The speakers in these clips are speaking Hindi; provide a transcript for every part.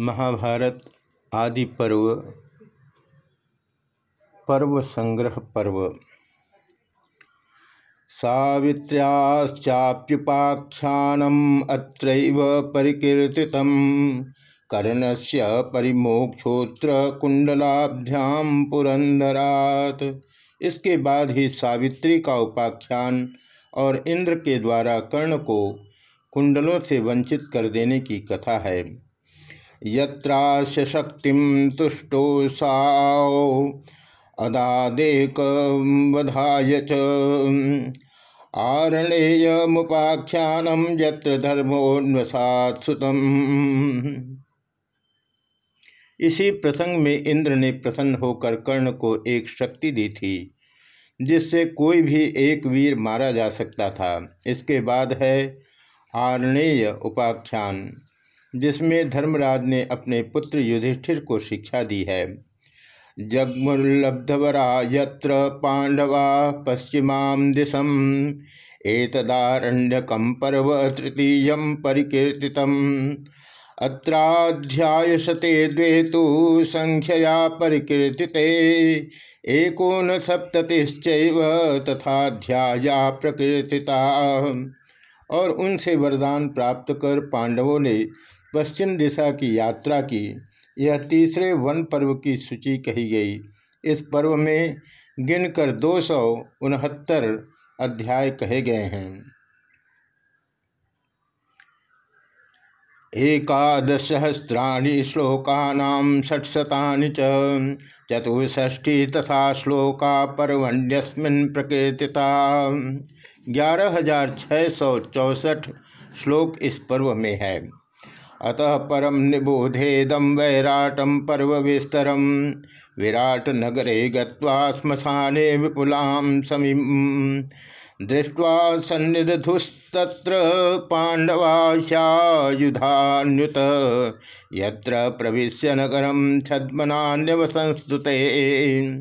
महाभारत आदि पर्व पर्व संग्रह पर्व। सावित्र्याश्चाप्युपाख्यानम अत्रैव परिकीर्तितम। कर्णस्य परिमोक्षोत्र कुंडलाभ्याम पुरंदरात इसके बाद ही सावित्री का उपाख्यान और इंद्र के द्वारा कर्ण को कुंडलों से वंचित कर देने की कथा है। यत्रास्य शक्ति तुष्टो साओ। अदादेक वधाय च। इसी प्रसंग में इंद्र ने प्रसन्न होकर कर्ण को एक शक्ति दी थी, जिससे कोई भी एक वीर मारा जा सकता था। इसके बाद है आरणेय उपाख्यान। जिसमें धर्मराज ने अपने पुत्र युधिष्ठिर को शिक्षा दी है। जगमुल्लब्धवरा यत्र पांडवा पश्चिमा दिशम एतदारण्यकम पर्व तृतीय परिकीर्ति अत्राध्यायशते द्वे तो संख्यया परिकीर्तिते एकोन सप्ततिश्चैव तथाध्याया प्रकीर्तिता। और उनसे वरदान प्राप्त कर पांडवों ने पश्चिम दिशा की यात्रा की। यह तीसरे वन पर्व की सूची कही गई। इस पर्व में गिनकर दो सौ उनहत्तर अध्याय कहे गए हैं। एकादशसहस्राणि श्लोकानां षट्शतानि च। चतुष्ठी तथा श्लोका पर्वण्यस्मिन् प्रकीर्तिता। ग्यारह हज़ार छः सौ चौसठ श्लोक इस पर्व में है। अतः परम निबोधेदम वैराटम पर्व विस्तरम विराट नगरे गश्मशाने विपुलां समीम दृष्ट्वा सन्निधुस्तत्र पाण्डवाशायुधान्युत। यत्र प्रविश्य नगरम छद्मनान्यवसंस्तुते।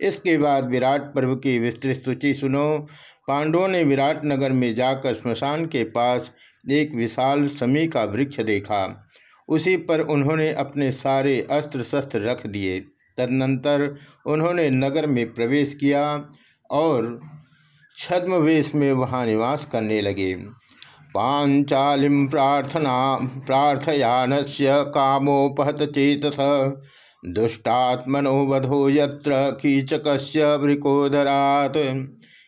इसके बाद विराट पर्व की विस्तृत सूची सुनो। पांडवों ने विराट नगर में जाकर स्मशान के पास एक विशाल समी का वृक्ष देखा। उसी पर उन्होंने अपने सारे अस्त्र शस्त्र रख दिए। तदनंतर उन्होंने नगर में प्रवेश किया और छद्मवेश में वहाँ निवास करने लगे। पांचालिम प्रार्थना प्रार्थयान से कामोपहत चेत दुष्टात्मनोवधो यत्र कीचक वृकोदरात।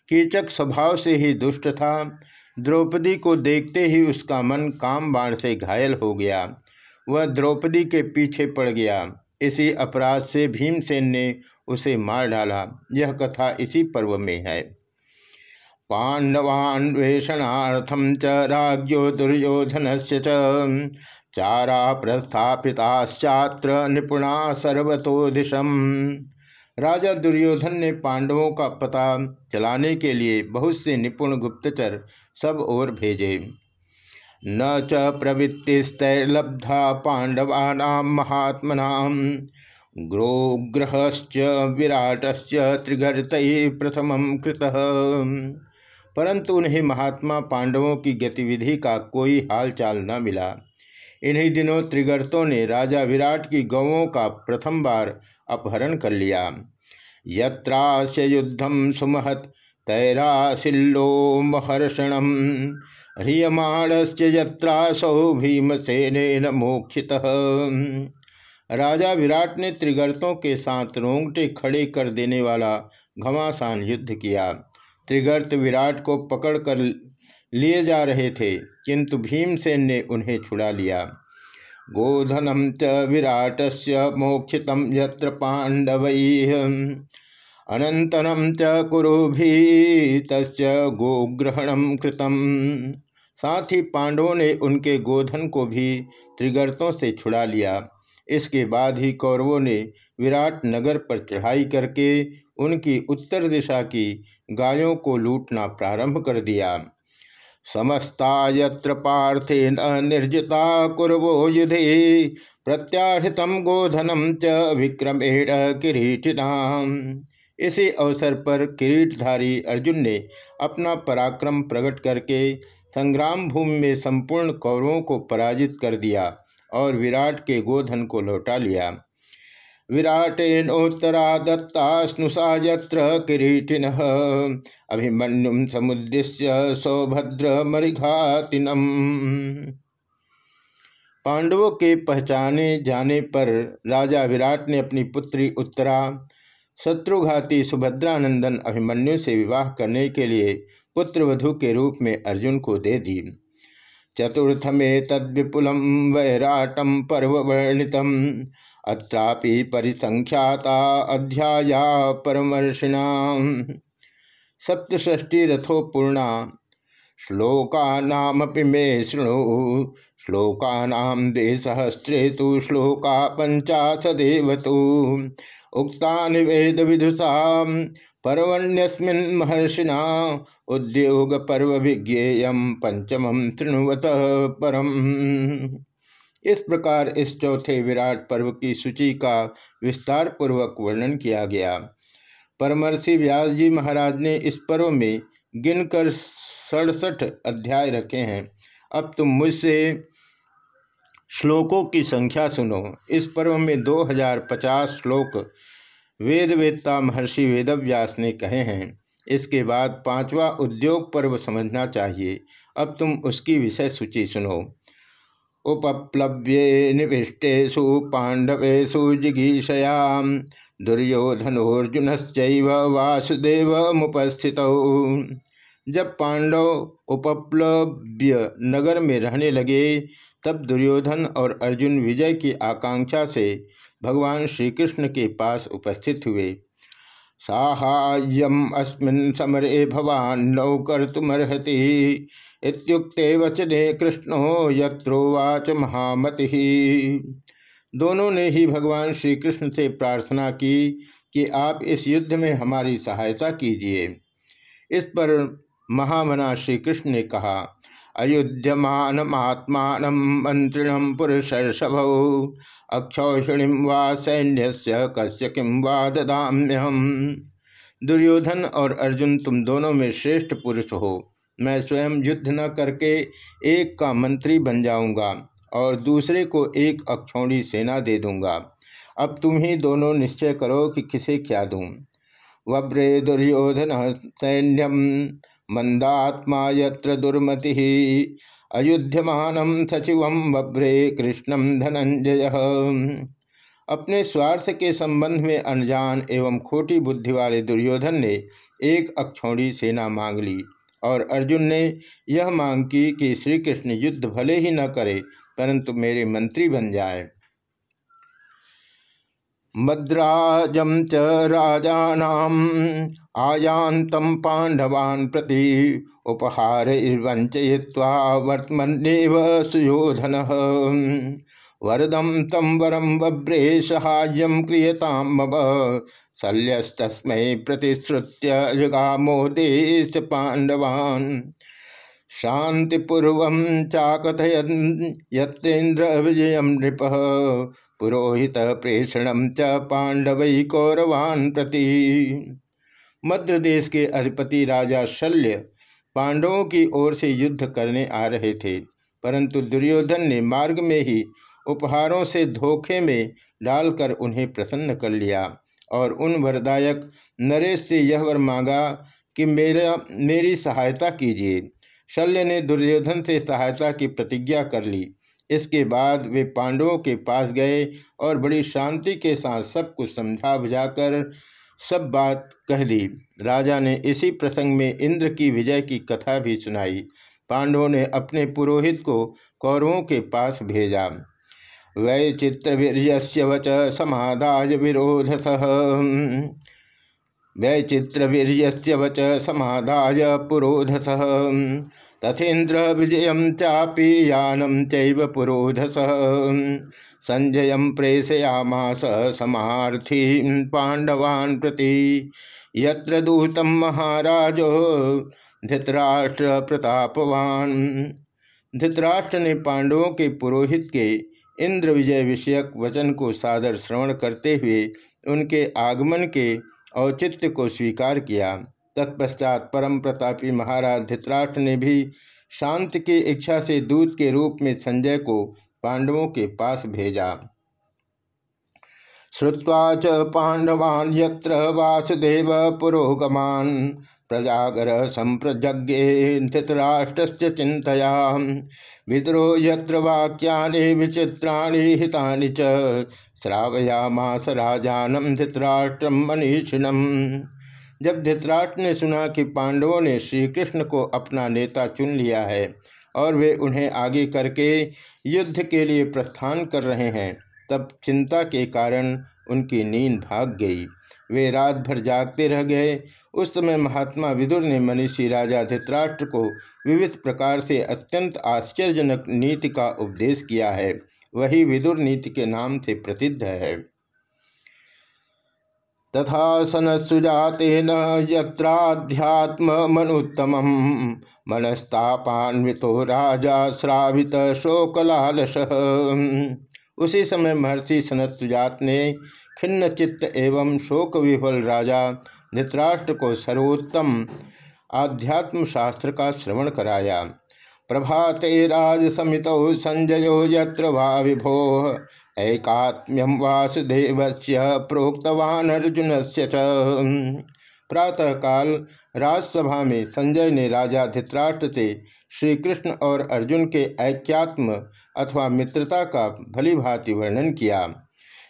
कीचक स्वभाव से ही दुष्ट था। द्रौपदी को देखते ही उसका मन काम बाण से घायल हो गया। वह द्रौपदी के पीछे पड़ गया। इसी अपराध से भीमसेन ने उसे मार डाला। यह कथा इसी पर्व में है। पांडवान्वेषणार्थम च राज्यो दुर्योधन से चारा प्रस्थापिताश्चात्र निपुणा सर्वतो दिशम राजा दुर्योधन ने पांडवों का पता चलाने के लिए बहुत से निपुण गुप्तचर सब ओर भेजे। न च प्रवृत्तिस्तैर्लब्धा महात्मना। ग्रोग्रहश्च विराटश्च त्रिगर्त प्रथम कृत। परंतु उन्हें महात्मा पांडवों की गतिविधि का कोई हालचाल न मिला। इन्हीं दिनों त्रिगर्तों ने राजा विराट की गौों का प्रथम बार अपहरण कर लिया। युद्धम सुमहत तैराशिल्लो महर्षण ह्रियमाणश्च यत्रासौ भीमसेन मोक्षित। राजा विराट ने त्रिगर्तों के साथ रोंगटे खड़े कर देने वाला घमासान युद्ध किया। त्रिगर्त विराट को पकड़कर लिए जा रहे थे, किंतु भीमसेन ने उन्हें छुड़ा लिया। गोधनम च विराट से मोक्षित यत्र पांडव। अनंतरम च कुरु भी तस् गोग्रहण कृतम। साथ ही पांडवों ने उनके गोधन को भी त्रिगर्तों से छुड़ा लिया। इसके बाद ही कौरवों ने विराट नगर पर चढ़ाई करके उनकी उत्तर दिशा की गायों को लूटना प्रारंभ कर दिया। समस्ता यत्र पार्थेन निर्जिता कुरवो युधे, प्रत्याहृतम गोधनम च विक्रमेण किरीटिनाम। इसी अवसर पर किरीटधारी अर्जुन ने अपना पराक्रम प्रकट करके संग्राम भूमि में संपूर्ण कौरवों को पराजित कर दिया और विराट के गोधन को लौटा लिया। विराटेनोत्तरा दत्ता स्नुषा यत्र किरीटिन अभिमन्युम समुद्देश्य सौभद्र मरिघातिनम। पांडवों के पहचाने जाने पर राजा विराट ने अपनी पुत्री उत्तरा शत्रुघाती सुभद्रानंदन अभिमन्यु से विवाह करने के लिए पुत्रवधु के रूप में अर्जुन को दे दी। चतुर्थ में तद्विपुलम वैराटम पर्व वर्णित अत्रापि परिसंख्याता अध्याया परमर्षिणा। सप्तष्टि रथोपूर्णा श्लोका नाम मे शृणु श्लोकानाम द्विसहस्रे तो श्लोका पंचाशदेव तो उक्ता वेद विदुषा पर्वण्यस्मिन् उद्योग पर्व विज्ञेयम पंचम तृणुवत परम। इस प्रकार इस चौथे विराट पर्व की सूची का विस्तार पूर्वक वर्णन किया गया। परमर्षि व्यास जी महाराज ने इस पर्व में गिनकर सड़सठ अध्याय रखे हैं। अब तुम मुझसे श्लोकों की संख्या सुनो। इस पर्व में 2050 श्लोक वेद महर्षि वेदव्यास ने कहे हैं। इसके बाद पांचवा उद्योग पर्व समझना चाहिए। अब तुम उसकी विषय सूची सुनो। उपप्लव्ये निविष्टेशु पांडवेशु जिगीषयाम दुर्योधनोर्जुन वासुदेव मुपस्थित जब पांडव उपप्लव्य नगर में रहने लगे तब दुर्योधन और अर्जुन विजय की आकांक्षा से भगवान श्री कृष्ण के पास उपस्थित हुए। साहाय्यम अस्मिन् समरे भवान नौ कर्तुमर्हति इत्युक्ते वचने कृष्णो यत्रोवाच महामति। दोनों ने ही भगवान श्री कृष्ण से प्रार्थना की कि आप इस युद्ध में हमारी सहायता कीजिए। इस पर महामना श्री कृष्ण ने कहा अयुध्यमात्मान मंत्रिण पुरुषर्षभ। अक्षौषिणी वा सैन्य कस्य किम वा दुर्योधन और अर्जुन तुम दोनों में श्रेष्ठ पुरुष हो। मैं स्वयं युद्ध न करके एक का मंत्री बन जाऊँगा और दूसरे को एक अक्षौणी सेना दे दूँगा। अब तुम ही दोनों निश्चय करो कि किसे क्या दूँ। वब्रे दुर्योधन सैन्यम मंदात्मा यत्र दुर्मति। अयुध्यमान सचिव बभ्रे कृष्णम धनंजय। अपने स्वार्थ के संबंध में अनजान एवं खोटी बुद्धि वाले दुर्योधन ने एक अक्षौड़ी सेना मांग ली और अर्जुन ने यह मांग की कि श्री कृष्ण युद्ध भले ही न करे, परंतु मेरे मंत्री बन जाए। मद्राजम च राजानाम आयांतम पांडवान् प्रति उपहार वंचय्वा वर्तमन्येव सुयोधन। वरदम तम वरम बभ्रे सहाय क्रियताम मम। शल्यस्तस्मै प्रतिश्रुत्य जगामोदेश पांडवान् शांतिपूर्व चाकथयन यत्रेन्द्र विजय नृप। पुरोहित प्रेषण च पांडव कौरवान प्रति। मध्य देश के अधिपति राजा शल्य पांडवों की ओर से युद्ध करने आ रहे थे, परंतु दुर्योधन ने मार्ग में ही उपहारों से धोखे में डालकर उन्हें प्रसन्न कर लिया और उन वरदायक नरेश से यह वर मांगा कि मेरा, मेरी सहायता कीजिए। शल्य ने दुर्योधन से सहायता की प्रतिज्ञा कर ली। इसके बाद वे पांडवों के पास गए और बड़ी शांति के साथ सब कुछ समझा बुझाकर सब बात कह दी। राजा ने इसी प्रसंग में इंद्र की विजय की कथा भी सुनाई। पांडवों ने अपने पुरोहित को कौरवों के पास भेजा। वै चित्रवीर वच समाधाय विरोध सह व्यचित्रवीर्यस्य वच समाधाय पुरोधस। तथेन्द्र विजय चापी यानम चैव पुरोधस। संजय प्रेषयामास समार्थी पांडवान् प्रति। यत्र दूतम महाराजो धृतराष्ट्र प्रतापवान धृतराष्ट्र ने पांडवों के पुरोहित के इंद्र विजय विषयक वचन को सादर श्रवण करते हुए उनके आगमन के औचित्य को स्वीकार किया। तत्पश्चात परम प्रतापी महाराज धृतराष्ट्र ने भी शांत की इच्छा से दूत के रूप में संजय को पांडवों के पास भेजा। श्रुवा च पांडवान यत्र वासुदेव पुरोगमान प्रजागर संप्रज्ञे धृतराष्ट्र चिंतया विद्रोह यत्र वाक्यानि विचित्राणि हितानि च श्रावयामास राजानम धृतराष्ट्रम मनीषिणम जब धृतराष्ट्र ने सुना कि पांडवों ने श्री कृष्ण को अपना नेता चुन लिया है और वे उन्हें आगे करके युद्ध के लिए प्रस्थान कर रहे हैं, तब चिंता के कारण उनकी नींद भाग गई। वे रात भर जागते रह गए। उस समय महात्मा विदुर ने मनीषी राजा धृतराष्ट्र को विविध प्रकार से अत्यंत आश्चर्यजनक नीति का उपदेश किया है। वही विदुर नीति के नाम से प्रसिद्ध है। तथा सनसुजातेन यत्राध्यात्म मनुत्तम मनस्तापान्वितो राजा श्रावित शोकलालस। उसी समय महर्षि सनत सुजात ने खिन्न चित्त एवं शोक विफल राजा धृतराष्ट्र को सर्वोत्तम आध्यात्म शास्त्र का श्रवण कराया। प्रभाते राज समित संजयो यत्र विभो ऐकात्म्यम वासुदेव प्रोक्तवान अर्जुन से प्रातःकाल राजसभा में संजय ने राजा धृतराष्ट्र से श्री कृष्ण और अर्जुन के ऐक्यात्म अथवा मित्रता का भली भांति वर्णन किया।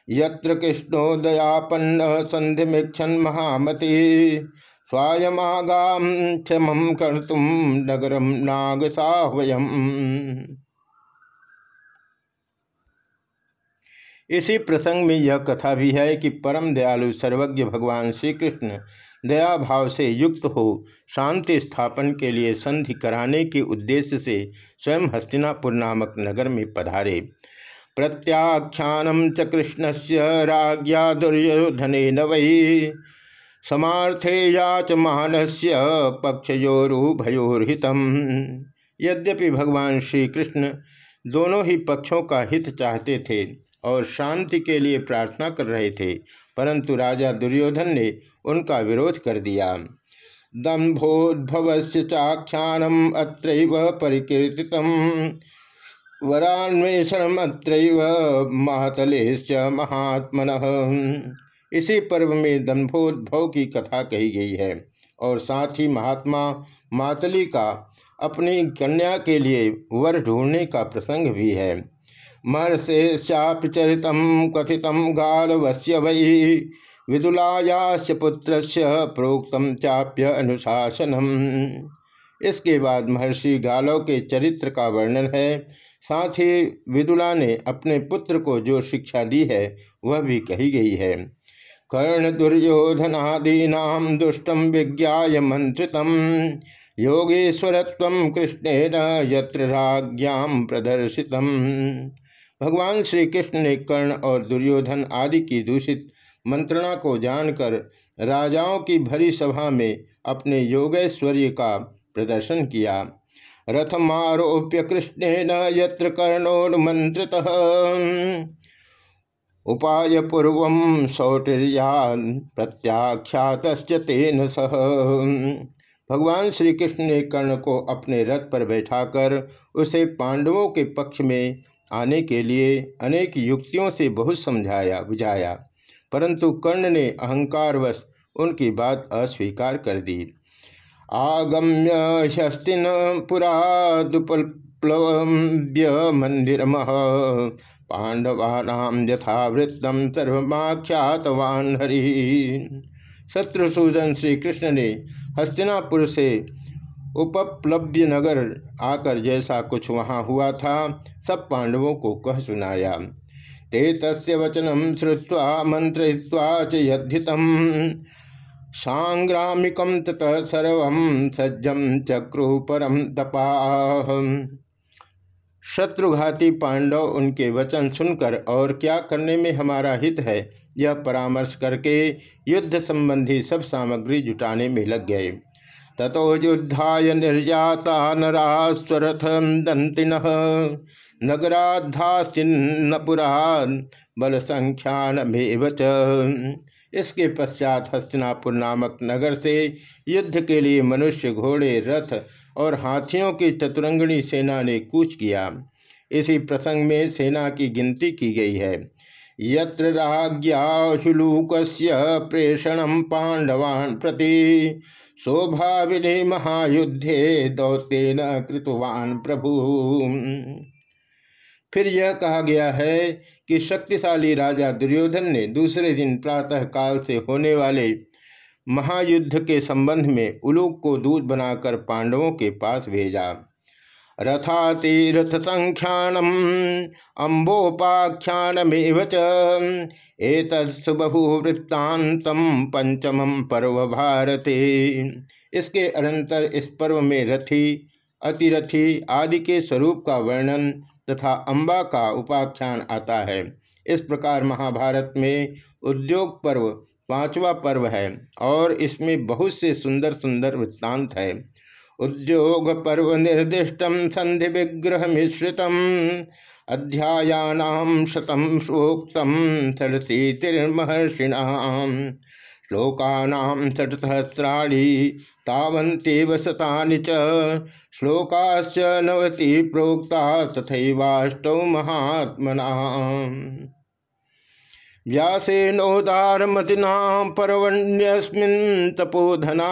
यत्र कृष्णो दयापन्न संधिमिक्षन महामति। स्वायमागाम कर्तुम नगरम नाग साहवयम इसी प्रसंग में यह कथा भी है कि परम दयालु सर्वज्ञ भगवान श्री कृष्ण दया भाव से युक्त हो शांति स्थापन के लिए संधि कराने के उद्देश्य से स्वयं हस्तिनापुर नामक नगर में पधारे। प्रत्याख्यानम च कृष्ण से दुर्योधन वही समार्थे याच मानस्य पक्षयोरुभयोरहित यद्यपि भगवान श्री कृष्ण दोनों ही पक्षों का हित चाहते थे और शांति के लिए प्रार्थना कर रहे थे, परंतु राजा दुर्योधन ने उनका विरोध कर दिया। दम्भोद्भव चाख्यानम अत्र परिकीर्तित वरान्वेषण अत्र महातले महात्मन। इसी पर्व में दम्भोद्भव की कथा कही गई है और साथ ही महात्मा मातली का अपनी कन्या के लिए वर ढूँढने का प्रसंग भी है। महर्षे चरित कथित गालवश्य वही विदुलायास पुत्र प्रोक्त चाप्य अनुशासनम। इसके बाद महर्षि गालव के चरित्र का वर्णन है। साथ ही विदुला ने अपने पुत्र को जो शिक्षा दी है, वह भी कही गई है। कर्ण दुर्योधनादीना दुष्टम विज्ञा मंत्रित योगेश्वरत्व कृष्णेन यत्र राज्ञाम प्रदर्शित। भगवान श्री कृष्ण ने कर्ण और दुर्योधन आदि की दूषित मंत्रणा को जानकर राजाओं की भरी सभा में अपने योगैश्वर्य का प्रदर्शन किया। रथमारोप्य कृष्णेन यत्र कर्णोन्मंत्रित उपाय पूर्व सौटिर्यान प्रत्याख्यात तेन सह। भगवान श्री कृष्ण ने कर्ण को अपने रथ पर बैठाकर उसे पांडवों के पक्ष में आने के लिए अनेक युक्तियों से बहुत समझाया, बुझाया, परंतु कर्ण ने अहंकारवश उनकी बात अस्वीकार कर दी। आगम्य हस्तिन पुरा दुपल्प्लव्य मंदिर पांडवानाम यथावृत्तम सर्वमाख्यातवान हरि। शत्रुसूदन श्री कृष्ण ने हस्तिनापुर से उपप्लव्य नगर आकर जैसा कुछ वहाँ हुआ था, सब पांडवों को कह सुनाया। ते तस्य वचनम श्रुवा मंत्रित्वा च यद्धितम। सांग्रामिकम ततः सर्व सज्जम चक्रु परम तपा। शत्रुघाती पांडव उनके वचन सुनकर, और क्या करने में हमारा हित है? यह परामर्श करके युद्ध संबंधी सब सामग्री जुटाने में लग गए। ततो युद्धाय निर्याता नरास्वरथ दंतिन। नगराधास्तिन्नपुरा बल संख्यान इसके पश्चात हस्तिनापुर नामक नगर से युद्ध के लिए मनुष्य घोड़े रथ और हाथियों की चतुरंगणी सेना ने कूच किया। इसी प्रसंग में सेना की गिनती की गई है। यत्र प्रेषणं पांडवान् प्रति शोभाविने महायुद्धे दौतेन कृतवान प्रभु। फिर यह कहा गया है कि शक्तिशाली राजा दुर्योधन ने दूसरे दिन प्रातः काल से होने वाले महायुद्ध के संबंध में उलूक को दूध बनाकर पांडवों के पास भेजा। रथातिरथ संख्यानम अम्बोपाख्यानमेव बहु वृत्तांतम पंचम पर्व भारते इसके अनंतर इस पर्व में रथी, अतिरथी आदि के स्वरूप का वर्णन तथा अम्बा का उपाख्यान आता है। इस प्रकार महाभारत में उद्योग पर्व पांचवा पर्व है, और इसमें बहुत से सुंदर सुंदर वृत्तांत है। उद्योग पर्व निर्दिष्ट, संधि विग्रह मिश्रित अध्यायानाम शतम सूक्तम सरसीतिर्महर्षिण श्लोकानाम षट्सहस्राणी, तावन्तेव शतानि च, श्लोकाश्च नवति प्रोक्ता तथैवाष्टौ महात्मना व्यासेनोदारमतिना पर्वण्यस्मिन् तपोधना।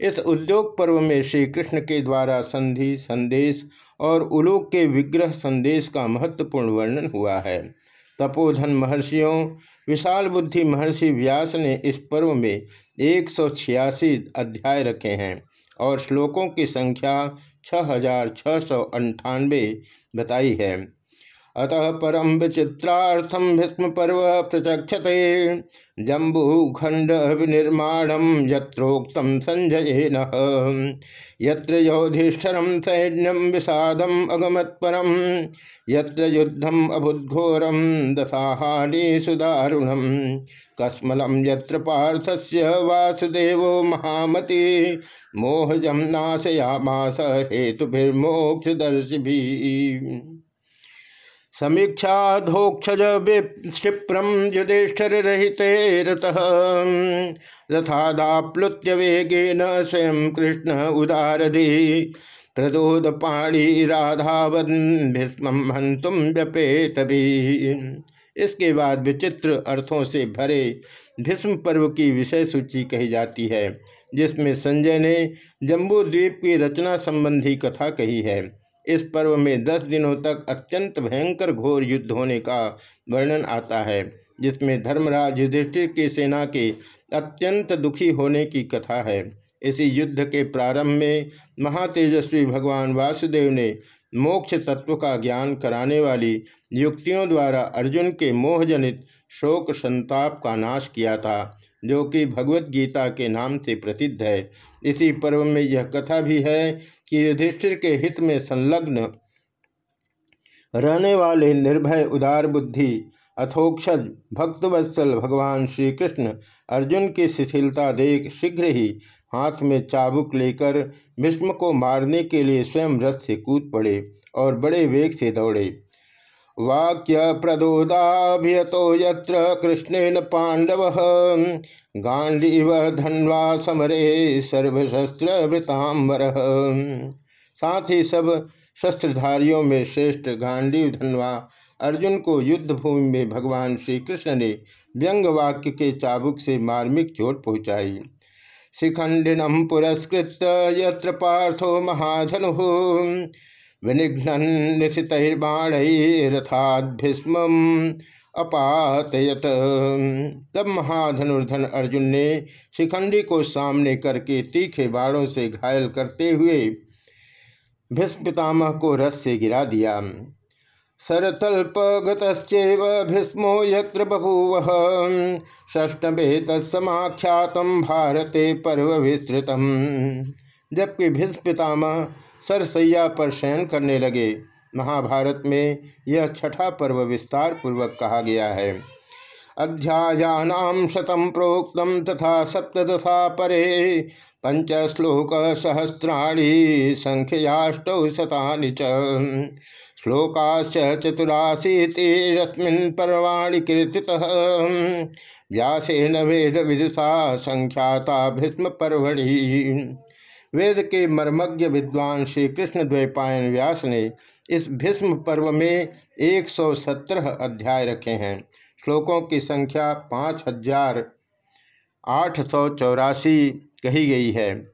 इस उद्योग पर्व में श्री कृष्ण के द्वारा संधि, संदेश और उलोक के विग्रह संदेश का महत्वपूर्ण वर्णन हुआ है। तपोधन महर्षियों, विशाल बुद्धि महर्षि व्यास ने इस पर्व में एक सौ छियासी अध्याय रखे हैं और श्लोकों की संख्या छह हज़ार छः सौ अंठानवे बताई है। अतः परम विचित्रार्थम भीष्म पर्व प्रचक्षते। जम्बूखंड विनिर्माणम यत्रोक्त संजय यत्र योधिष्ठरम सैन्यम विषादम अगमत्परम यत्र युद्धम अभुद्घोरम दशाहानि सुदारुणम। कस्मलम यत्र पार्थस्य वासुदेव महामति मोहजम नाशयामास हेतुभिर्मोक्षदर्शि समीक्षाधोक्षज क्षिप्रम युधिष्ठर रहिते वेगेन स्वयं कृष्ण उदारधि। प्रदोद पाणी राधावन भीष्म हंतुम व्यपेत भी इसके बाद विचित्र अर्थों से भरे भीष्म पर्व की विषय सूची कही जाती है, जिसमें संजय ने जम्बू द्वीप की रचना संबंधी कथा कही है। इस पर्व में दस दिनों तक अत्यंत भयंकर घोर युद्ध होने का वर्णन आता है, जिसमें धर्मराज युधिष्ठिर की सेना के अत्यंत दुखी होने की कथा है। इसी युद्ध के प्रारंभ में महातेजस्वी भगवान वासुदेव ने मोक्ष तत्व का ज्ञान कराने वाली युक्तियों द्वारा अर्जुन के मोहजनित शोक संताप का नाश किया था। जो कि भगवत गीता के नाम से प्रसिद्ध है। इसी पर्व में यह कथा भी है कि युधिष्ठिर के हित में संलग्न रहने वाले निर्भय उदार बुद्धि अथोक्षज भक्तवत्सल भगवान श्री कृष्ण अर्जुन की शिथिलता देख शीघ्र ही हाथ में चाबुक लेकर भीष्म को मारने के लिए स्वयं रथ से कूद पड़े और बड़े वेग से दौड़े। वाक्य प्रदोदाभियतो यत्र कृष्णेन पांडव गांडीव धन्वा समरे सर्वशस्त्र वृतांबर साथ ही सब शस्त्रधारियों में श्रेष्ठ गांडीव धनवा अर्जुन को युद्ध भूमि में भगवान श्री कृष्ण ने व्यंग वाक्य के चाबुक से मार्मिक चोट पहुँचाई। शिखंडिनम पुरस्कृत यत्र पार्थो महाधनु। विनिघ्न निशितर्बाणरथाद अपातयत। तब महाधनुर्धन अर्जुन ने शिखंडी को सामने करके तीखे बाणों से घायल करते हुए भीष्म पितामह को रस से गिरा दिया। सरतल्पगतश्चैव भीष्मो यत्र बभूव। षष्टमे तत्समाख्यात भारते पर्व विस्तृत जबकि भीष्म पितामह सरसैया पर शयन करने लगे। महाभारत में यह छठा पर्व विस्तार पूर्वक कहा गया है। अध्यायानाम शतम प्रोक्तम तथा सप्तशा परे पंच श्लोक सहस्राणी संख्याष्ट शतानि च। श्लोकाश्च चतुराशीतिरस्मिन् पर्वाणि व्यासेन वेद विदुषा संख्याता भीष्म पर्वणि वेद के मर्मज्ञ विद्वान श्री कृष्ण द्वैपायन व्यास ने इस भीष्म पर्व में 117 अध्याय रखे हैं। श्लोकों की संख्या पाँच हज़ार आठ सौ चौरासी कही गई है।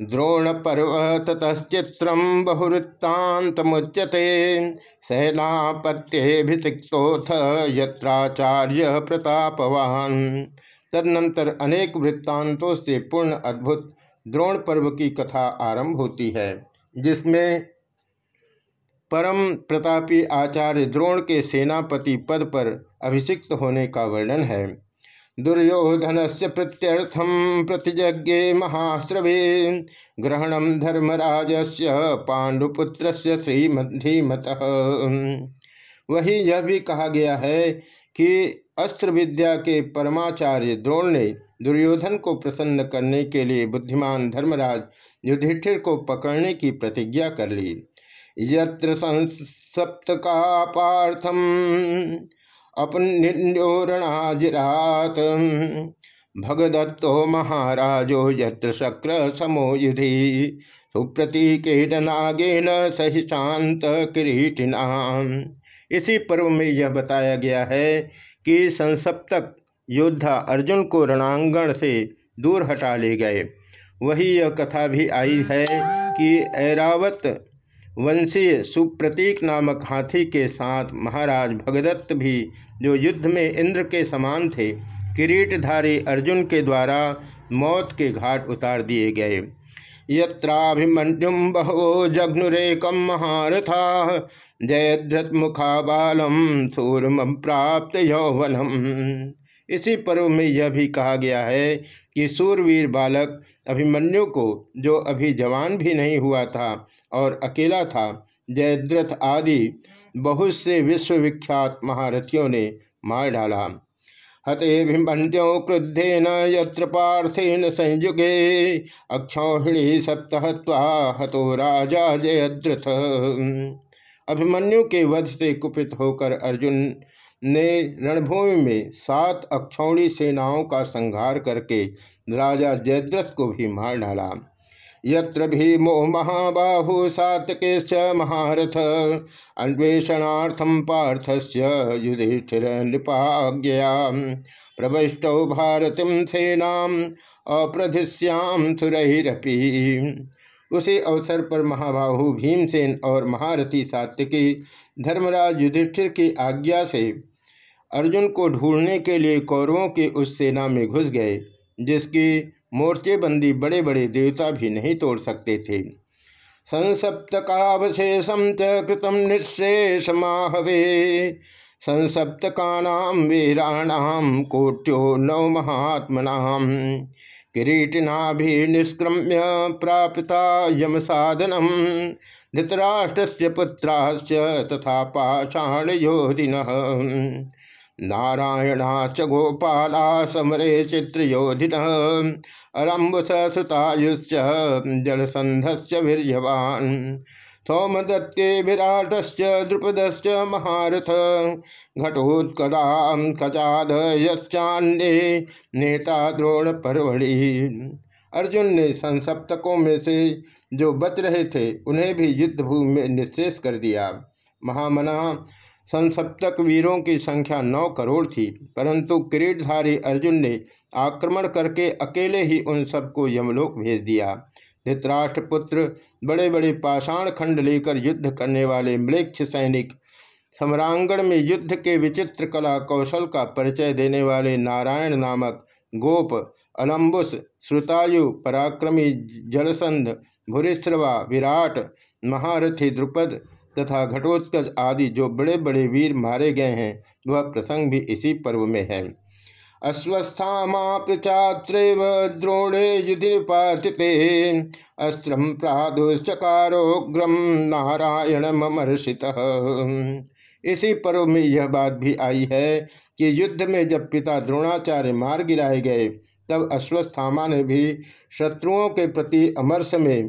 द्रोण पर्व ततश्चित्र बहुवृत्तांत मुच्यते सेनापत्यभिषिक्तोथ यत्राचार्य प्रतापवान। तदनंतर अनेक वृत्तांतों से पूर्ण अद्भुत द्रोण पर्व की कथा आरंभ होती है, जिसमें परम प्रतापी आचार्य द्रोण के सेनापति पद पर अभिषिक्त होने का वर्णन है। दुर्योधन से प्रत्यर्थम प्रतिज्ञे महाश्रवे, ग्रहण धर्मराज से पांडुपुत्र से श्रीमधीमत वही यह भी कहा गया है कि अस्त्र विद्या के परमाचार्य द्रोण ने दुर्योधन को प्रसन्न करने के लिए बुद्धिमान धर्मराज युधिष्ठिर को पकड़ने की प्रतिज्ञा कर ली। यत्र संसप्तका पार्थम अपन्योरणाजिरात भगदत्तो महाराजो यत्र शक्र समो युधि। सुप्रतीकेन नागेन सही शांत किरीटिना इसी पर्व में यह बताया गया है कि संसप्तक योद्धा अर्जुन को रणांगण से दूर हटा ले गए। वही यह कथा भी आई है कि ऐरावत वंशीय सुप्रतीक नामक हाथी के साथ महाराज भगदत्त भी जो युद्ध में इंद्र के समान थे, किरीटधारी अर्जुन के द्वारा मौत के घाट उतार दिए गए। यत्राभिमन्युम बहवो जघ्नुरेकम महारथा जयद्रथ मुखा बालम सूरम प्राप्त यौवनम। इसी पर्व में यह भी कहा गया है कि सूरवीर बालक अभिमन्यु को, जो अभी जवान भी नहीं हुआ था और अकेला था, जयद्रथ आदि बहुत से विश्वविख्यात महारथियों ने मार डाला। हतेभिमन्यो क्रुद्धेन यत्र पार्थेन संयुगे, अक्षौहिणी सप्तहत्वा हतो राजा जयद्रथ। अभिमन्यु के वध से कुपित होकर अर्जुन ने रणभूमि में सात अक्षौणी सेनाओं का संहार करके राजा जयद्रथ को भी मार डाला। यत्र भीमो महाबाहु सातके महारथ अन्वेषणार्थम पार्थस्य युधिष्ठिर नृपाज्ञया प्रविष्टौ भारतीम सेना अप्रधिश्याम सुरहिरपी उसी अवसर पर महाबाहु भीमसेन और महारथी सात्यकी धर्मराज युधिष्ठिर की आज्ञा से अर्जुन को ढूँढने के लिए कौरवों की उस सेना में घुस गए, जिसकी मोर्चेबंदी बड़े बड़े देवता भी नहीं तोड़ सकते थे। संसप्तकावशेषम च कृतम निःशेष माहवे संसप्तकानाम वीराणाम कोट्यो नव महात्मनाम किरीटिनाभिनिष्क्रम्य प्राप्ता यम साधनम। धृतराष्ट्र से पुत्राश्च तथा पाषाण योधिन नारायणाश्च गोपाला समरे चित्रयोधिन। अरम्बुस सुतायुश्च जलसंधश्च वीर्यवान्। सौमदत्ते विराटश्च द्रुपदश्च महारथ। यश्चान्ये नेता द्रोण परवड़ी अर्जुन ने संसप्तकों में से जो बच रहे थे, उन्हें भी युद्ध भूमि में निशेष कर दिया। महामना, संसप्तक वीरों की संख्या नौ करोड़ थी, परंतु किरीटधारी अर्जुन ने आक्रमण करके अकेले ही उन सबको यमलोक भेज दिया। धृतराष्ट्रपुत्र बड़े बड़े पाषाण खंड लेकर युद्ध करने वाले मृक्ष सैनिक, सम्रांगण में युद्ध के विचित्र कला कौशल का परिचय देने वाले नारायण नामक गोप अलम्बुस श्रुतायु, पराक्रमी, जलसंध, भूरिश्रवा, विराट, महारथी द्रुपद तथा घटोत्कच आदि जो बड़े बड़े वीर मारे गए हैं, वह प्रसंग भी इसी पर्व में है। अस्वस्थामापि चात्रेव द्रोणे युधि पातिते अस्त्रम प्रादुश्चकारोग्रम नारायण ममर्षित इसी पर्व में यह बात भी आई है कि युद्ध में जब पिता द्रोणाचार्य मार गिराए गए, तब अश्वस्थामा ने भी शत्रुओं के प्रति अमरस में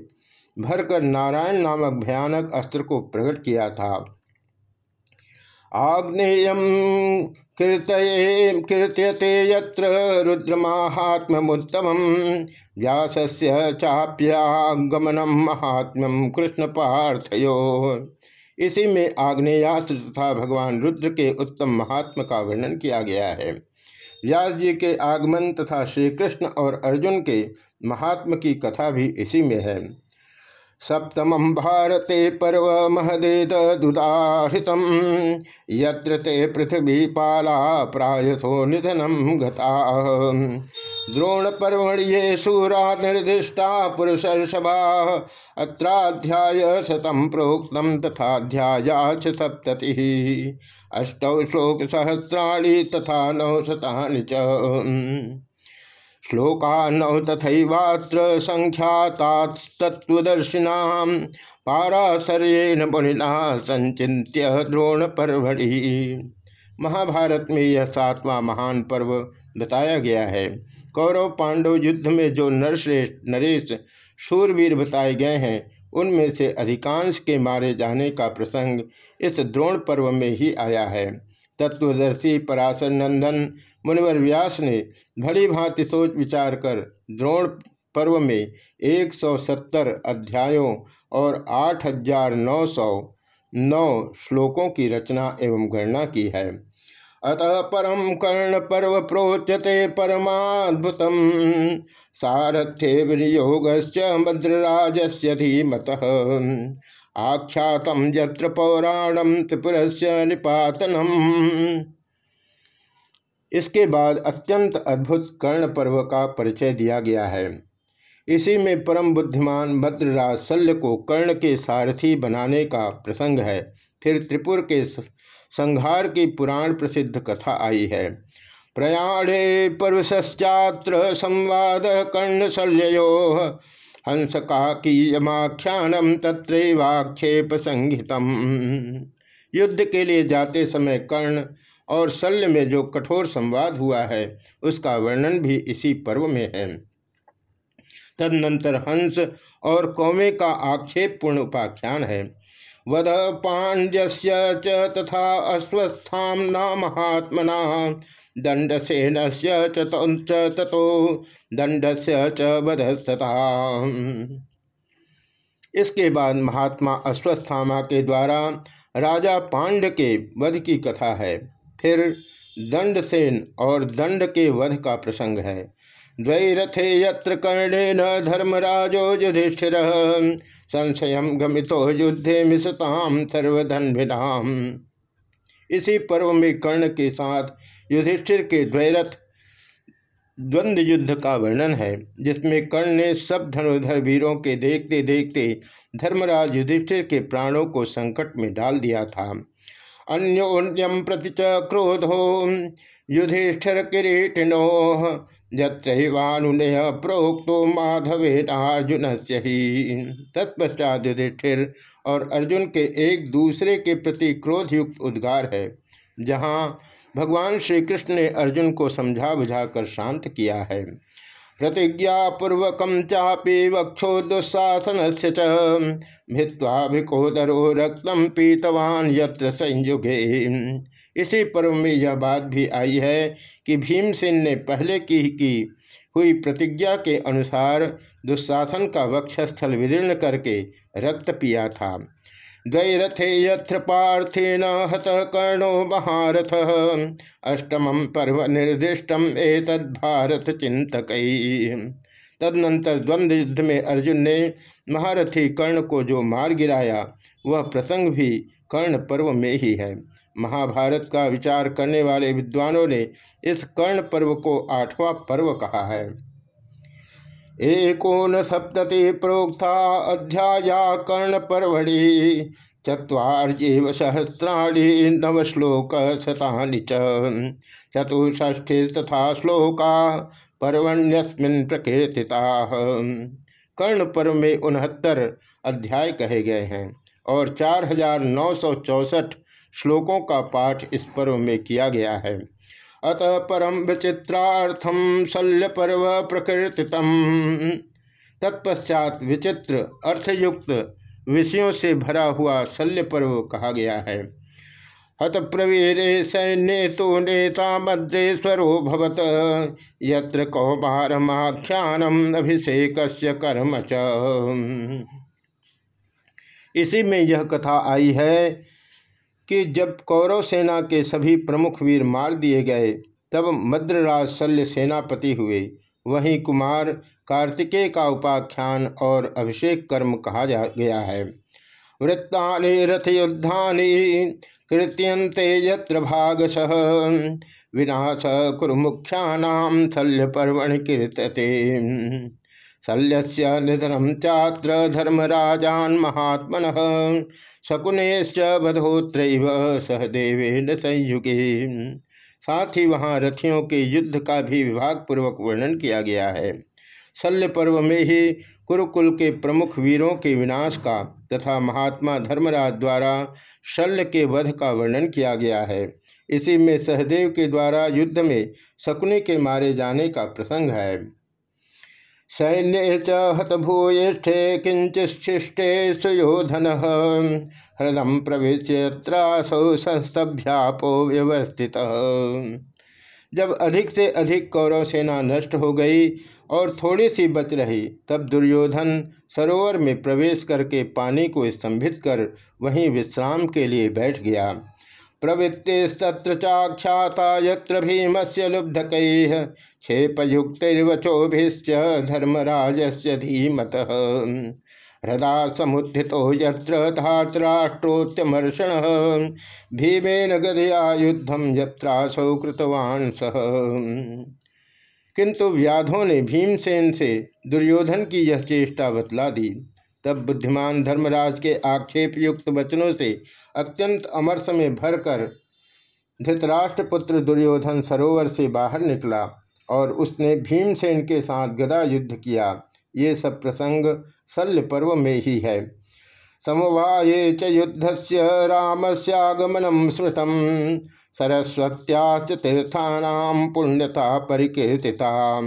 भरकर नारायण नामक भयानक अस्त्र को प्रकट किया था। आग्नेय कीर्तये कीर्त्यते यत्र रुद्रमाहात्म्यमुत्तम चाप्यागमनम महात्म्यम कृष्ण पार्थयो इसी में आग्नेयास्त्र तथा भगवान रुद्र के उत्तम महात्म का वर्णन किया गया है। व्यास जी के आगमन तथा श्री कृष्ण और अर्जुन के महात्म की कथा भी इसी में है। सप्तम भारते पर्व महदेत दुदाहृत यत्र ते पृथ्वी पाला प्रायसो निधनम गता। द्रोण पर्वण्ये सूरा निर्दिष्टा पुरुषर्षभा, अत्राध्याय शतम प्रोक्तम तथाध्याया सप्तति। अष्टौ श्लोक सहस्राणी तथा नौ शतानि च। श्लोका नौ तथैवात्र संख्यातात्तत्वदर्शिना पाराशर्येण मुनिना संचित्य द्रोण परवड़ी महाभारत में यह सातवां महान पर्व बताया गया है। कौरव पांडव युद्ध में जो नरश्रेष्ठ नरेश शूरवीर बताए गए हैं, उनमें से अधिकांश के मारे जाने का प्रसंग इस द्रोण पर्व में ही आया है। तत्वदर्शी पराशर नंदन मुनिवर व्यास ने भली भांति सोच विचार कर द्रोण पर्व में 170 अध्यायों और आठ हज़ार नौ सौ नौ श्लोकों की रचना एवं गणना की है। अतः परम कर्ण पर्व प्रोच्यते परमाद्भुत सारथ्य विनियोग मद्रराज से धीमत। आख्यात यत्र पौराणम त्रिपुर से निपातनम। इसके बाद अत्यंत अद्भुत कर्ण पर्व का परिचय दिया गया है। इसी में परम बुद्धिमान भद्रराज शल्य को कर्ण के सारथी बनाने का प्रसंग है। फिर त्रिपुर के संहार की पुराण प्रसिद्ध कथा आई है। प्रयाणे पर्वश्चात्र संवाद कर्ण शल्यो हंस काकीयमाख्यानम तत्रेवाक्षेप संहितम युद्ध के लिए जाते समय कर्ण और शल्य में जो कठोर संवाद हुआ है, उसका वर्णन भी इसी पर्व में है। तदनंतर हंस और कौमे का आक्षेप पूर्ण उपाख्यान है। वध पाण्ड्यस्य च तथा न महात्मना। दंडसेन से ततो दंड से च वधस्तथा। इसके बाद महात्मा अश्वस्थामा के द्वारा राजा पांड के वध की कथा है। फिर दंडसेन और दंड के वध का प्रसंग है। द्वैरथे यत्र कर्णेन धर्मराजो युधिष्ठिर। संशय गमितो युद्धे मिशताम सर्वधन्विनाम इसी पर्व में कर्ण के साथ युधिष्ठिर के द्वैरथ द्वंद्व युद्ध का वर्णन है, जिसमें कर्ण ने सब धनुधर वीरों के देखते देखते धर्मराज युधिष्ठिर के प्राणों को संकट में डाल दिया था। अन्योन्यम प्रति च क्रोधो युधिष्ठिर किरीटिनो यत्रुनय प्रोक्तो माधवेनार्जुन से ही। तत्पश्चात युधिष्ठिर और अर्जुन के एक दूसरे के प्रति क्रोधयुक्त उद्गार है, जहाँ भगवान श्री कृष्ण ने अर्जुन को समझा बुझाकर शांत किया है। प्रतिज्ञापूर्वक चापी वक्षो दुस्साहसन से भित्वाभिकोदरो रक्तम पीतवान यत्र संयुगे। इसी पर्व में यह बात भी आई है कि भीमसेन ने पहले की की हुई प्रतिज्ञा के अनुसार दुस्साहसन का वक्षस्थल विदीर्ण करके रक्त पिया था। द्वैरथे यत्र पार्थेन हत कर्णो महारथ। अष्टम पर्व निर्दिष्टम एतद भारत चिंतक तदनंतर द्वंद्व युद्ध में अर्जुन ने महारथी कर्ण को जो मार गिराया, वह प्रसंग भी कर्ण पर्व में ही है। महाभारत का विचार करने वाले विद्वानों ने इस कर्ण पर्व को आठवां पर्व कहा है। एकोन सप्तति प्रोक्ता अध्याया कर्ण परवड़ी चुर्जीव सहस्राणी नव श्लोक शतानि चतुष्ठी तथा श्लोका पर्वण्यस्मिन प्रकीर्तिता। कर्ण पर्व में उनहत्तर अध्याय कहे गए हैं और चार हज़ार नौ सौ चौसठ श्लोकों का पाठ इस पर्व में किया गया है। अतः परम विचित्रार्थम शल्य पर्व प्रकृति तत्पश्चात विचित्र, अर्थयुक्त विषयों से भरा हुआ शल्य पर्व कहा गया है। हत प्रवीरे सैन्य तो नेता मध्येश्वरो भवत, यत्र कौमारमाख्यानम अभिषेक कर्म इसी में यह कथा आई है कि जब कौरव सेना के सभी प्रमुख वीर मार दिए गए, तब मद्रराज शल्य सेनापति हुए। वहीं कुमार कार्तिकेय का उपाख्यान और अभिषेक कर्म कहा जा गया है। वृत्ता रथ युद्धानि कृत्यंते यत्र भागश। विनाश कुरुमुख्यानाम शल्य पर्वण कीर्तते। शल्यस्य निधनम चात्र धर्मराजान महात्मन। शकुनेश्च बधोत्र सहदेवेन संयुगे। साथ ही वहाँ रथियों के युद्ध का भी विभाग पूर्वक वर्णन किया गया है। शल्य पर्व में ही कुरुकुल के प्रमुख वीरों के विनाश का तथा महात्मा धर्मराज द्वारा शल्य के वध का वर्णन किया गया है। इसी में सहदेव के द्वारा युद्ध में शकुनी के मारे जाने का प्रसंग है। सैन्य च हतभूयिष्ठे किंचिशिष्टे सुयोधन। हृदम प्रवेश संस्तभ्यापो व्यवस्थित। जब अधिक से अधिक कौरव सेना नष्ट हो गई और थोड़ी सी बच रही, तब दुर्योधन सरोवर में प्रवेश करके पानी को स्तंभित कर वहीं विश्राम के लिए बैठ गया। प्रवृत्तिस्तत्र चाख्याता यत्र भीमस्य लुब्धक क्षेपयुक्तिर्वचोभिश्च धर्मराजस्य धीमत। हृदा समुत्थितो यत्र धातराष्ट्रोत्यमर्षण। भीमेन गदया युद्धम यत्रासौ कृतवान् सह किंतु व्याधों ने भीमसेन से दुर्योधन की यह चेष्टा बतला दी। तब बुद्धिमान धर्मराज के आक्षेप युक्त वचनों से अत्यंत अमरस में भरकर धृतराष्ट्रपुत्र दुर्योधन सरोवर से बाहर निकला। और उसने भीमसेन के साथ गदा युद्ध किया। ये सब प्रसंग शल्य पर्व में ही है। समवाये च युद्ध से राम से रामस्यागमनम स्मृतम। सरस्वत्याश्च तीर्थानाम पुण्यता परिकीर्तिता।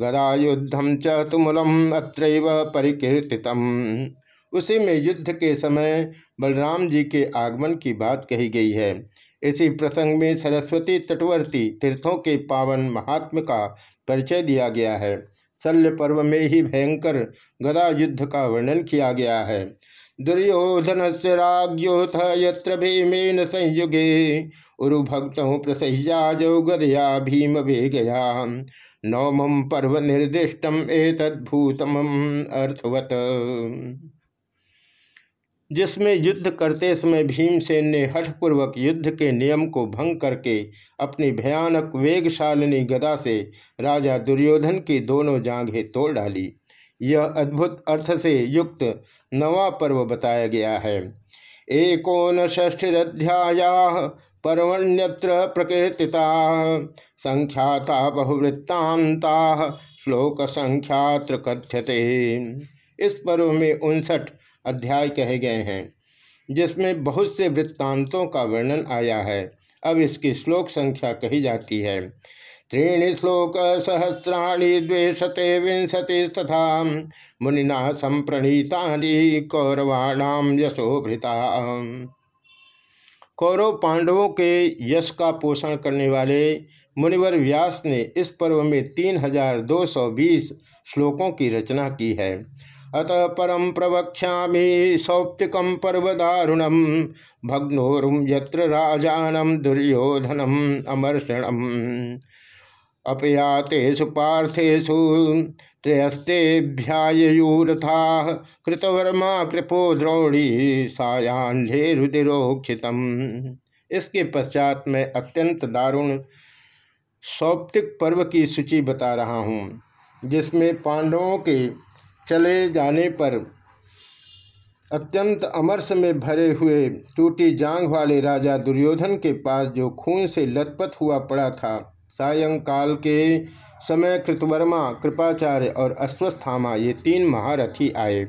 गदा युद्धम च तुमुलम अत्रैव परिकीर्तितम। उसी में युद्ध के समय बलराम जी के आगमन की बात कही गई है। इसी प्रसंग में सरस्वती तटवर्ती तीर्थों के पावन महात्म का परिचय दिया गया है। शल्य पर्व में ही भयंकर गदा युद्ध का वर्णन किया गया है। दुर्योधन से राग्योथ यत्र भीमेन संयुगे, उरुभक्त प्रसह्याजो गदया भीम गया नवम पर्व निर्दिष्टम एतद्भूतम अर्थवत। जिसमें युद्ध करते समय भीमसेन ने हठपूर्वक युद्ध के नियम को भंग करके अपनी भयानक वेगशालिनी गदा से राजा दुर्योधन की दोनों जांघें तोड़ डाली। यह अद्भुत अर्थ से युक्त नवा पर्व बताया गया है। एकोन ष्ठिध्याया पर्वण्यत्र प्रकृतिता संख्याता बहुवृत्तांता श्लोक संख्यात्र कथ्यते। इस पर्व में उनसठ अध्याय कहे गए हैं, जिसमें बहुत से वृत्तांतों का वर्णन आया है। अब इसकी श्लोक संख्या कही जाती है। त्रीणि श्लोक सहस्राणी द्वेशते विंशति तथा मुनिना संप्रणीता कौरवाणाम यशोभृता कौरव पांडवों के यश का पोषण करने वाले मुनिवर व्यास ने इस पर्व में तीन हज़ार दो सौ बीस श्लोकों की रचना की है। अतः परम प्रवक्षा सौप्तिकम पर्वदारुणम भग्नोरुम यत्र राजानम दुर्योधनम अमर्षणम। अपयातेषु पार्थेषु त्रयस्तेभ्यायूरथा कृतवर्मा कृपो द्रोणी सायान्धे रुदिरोक्षितम इसके पश्चात मैं अत्यंत दारुण सौप्तिक पर्व की सूची बता रहा हूँ, जिसमें पांडवों के चले जाने पर अत्यंत अमरस में भरे हुए टूटी जांग वाले राजा दुर्योधन के पास जो खून से लथपथ हुआ पड़ा था, सायंकाल के समय कृतवर्मा, कृपाचार्य और अश्वस्थामा, ये तीन महारथी आए।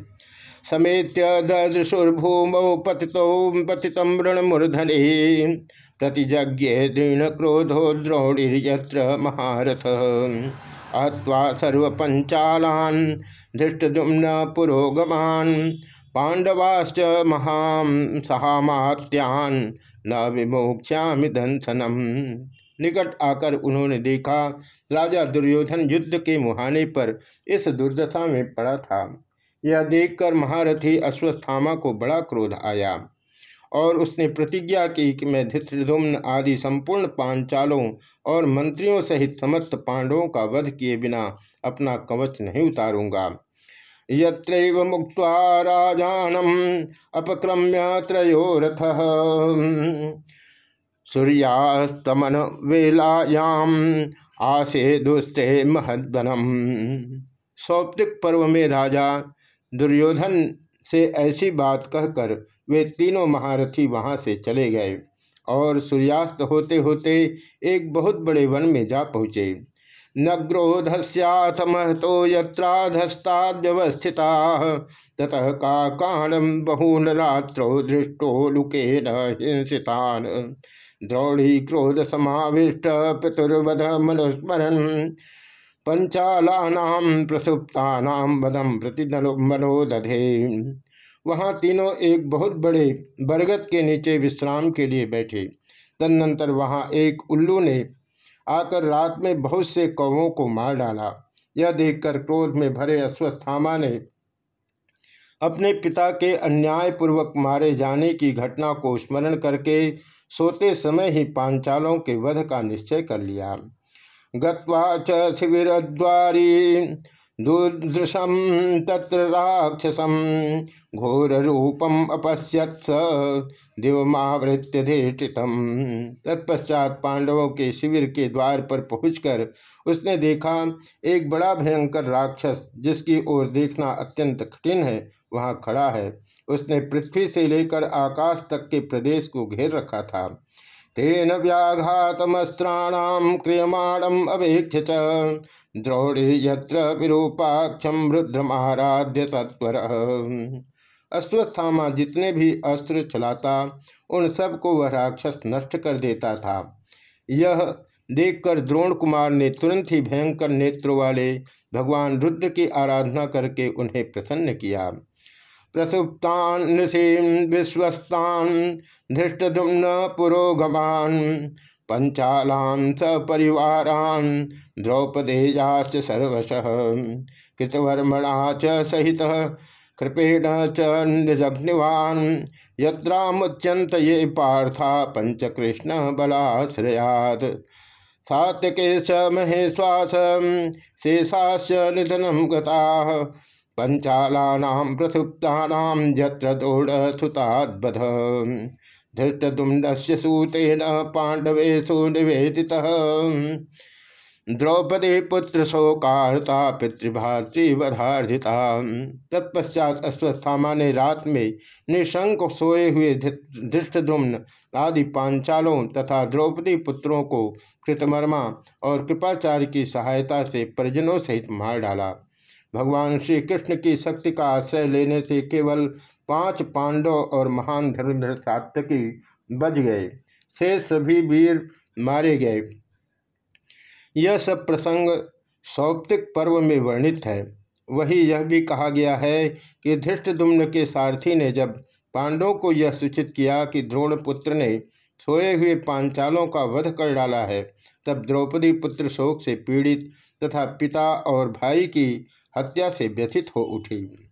समेत्य ददृशुर्भूमौ पतितो, पतितं ऋणमूर्धने प्रतिज्ञे दृढ़ क्रोधो द्रोणिर्यत्र महारथ। अत्वा सर्वपंचालान धृष्टुम्न पुरोगमान पांडवाश्च महाम सहामात्यान न विमोक्ष्यामि दंसनम निकट आकर उन्होंने देखा, राजा दुर्योधन युद्ध के मुहाने पर इस दुर्दशा में पड़ा था। यह देखकर महारथी अश्वस्थामा को बड़ा क्रोध आया। और उसने प्रतिज्ञा की कि मैं धित्रुम्न आदि संपूर्ण पांचालों और मंत्रियों सहित समस्त पांडवों का वध किए बिना अपना कवच नहीं उतारूँगा। यत्र मुक्त राजानम अपक्रम्य त्रयो रथ सूर्यास्तमन वेलायाम आसे दुस्ते महदनम सौप्तिक पर्व में राजा दुर्योधन से ऐसी बात कहकर वे तीनों महारथी वहाँ से चले गए और सूर्यास्त होते होते एक बहुत बड़े वन में जा पहुँचे। न नग्रोधस्याथ महतो यत्राधस्ताद्यवस्थिता, ततः काकाणम बहून रात्रो दृष्टो लुके हिंसितान। द्रौढ़ी क्रोध समाविष्ट पितुर्वध मनुस्मरण पंचालानाम प्रसुप्तानाम वदम प्रति मनोदधे। वहाँ तीनों एक बहुत बड़े बरगद के नीचे विश्राम के लिए बैठे। तदनंतर वहाँ एक उल्लू ने आकर रात में बहुत से कौवों को मार डाला। यह देखकर क्रोध में भरे अश्वस्थामा ने अपने पिता के अन्यायपूर्वक मारे जाने की घटना को स्मरण करके सोते समय ही पांचालों के वध का निश्चय कर लिया। गत्वा शिविरद्वारी दुदृशम तत्र राक्षसम घोर रूपम अपश्यत दिवमावृत्य धिष्ठितम तत्पश्चात पांडवों के शिविर के द्वार पर पहुंचकर उसने देखा, एक बड़ा भयंकर राक्षस जिसकी ओर देखना अत्यंत कठिन है, वहाँ खड़ा है। उसने पृथ्वी से लेकर आकाश तक के प्रदेश को घेर रखा था। तेन व्याघातमस्त्राणाम क्रियमाणम अवेक्ष द्रौड़िर्यत्र विरूपाक्षम रुद्रमाराध्य सत्वर। अश्वस्थामा जितने भी अस्त्र चलाता, उन सबको वह राक्षस नष्ट कर देता था। यह देखकर द्रोण कुमार ने तुरंत ही भयंकर नेत्रों वाले भगवान रुद्र की आराधना करके उन्हें प्रसन्न किया। प्रसुप्तान विश्वस्तान धृष्टुम्न पुरोगमान पंचालान सपरिवारान द्रौपदेयाश्च सर्वश। कृतवर्मणा च सहित, कृपेण च निजग्निवान। यत्रामुच्यंत ये पार्था पंचकृष्ण बलाश्रयात। सात्यके स महेश्वास शेषाश्च निधनम गता। पंचालानाम प्रसुप्तानाम यत्र दौड़सुताद्बध सूतेन पांडवेशु निवेदितः। द्रौपदी पुत्र शोकार्ता पितृभातृवधार्जिता तत्पश्चात अश्वस्थामा ने रात में निशंक सोए हुए धृष्टुम्न आदि पांचालों तथा द्रौपदी पुत्रों को कृतमर्मा और कृपाचार्य की सहायता से परिजनों सहित मार डाला। भगवान श्री कृष्ण की शक्ति का आश्रय लेने से केवल पाँच पांडव और महान धर्मधर सात्यकी बच गए। से सभी वीर मारे गए। यह सब प्रसंग सौप्तिक पर्व में वर्णित है। वही यह भी कहा गया है कि धृष्टदुम्न के सारथी ने जब पांडवों को यह सूचित किया कि द्रोण पुत्र ने सोए हुए पांचालों का वध कर डाला है, तब द्रौपदी पुत्र शोक से पीड़ित तथा पिता और भाई की हत्या से व्यथित हो उठी।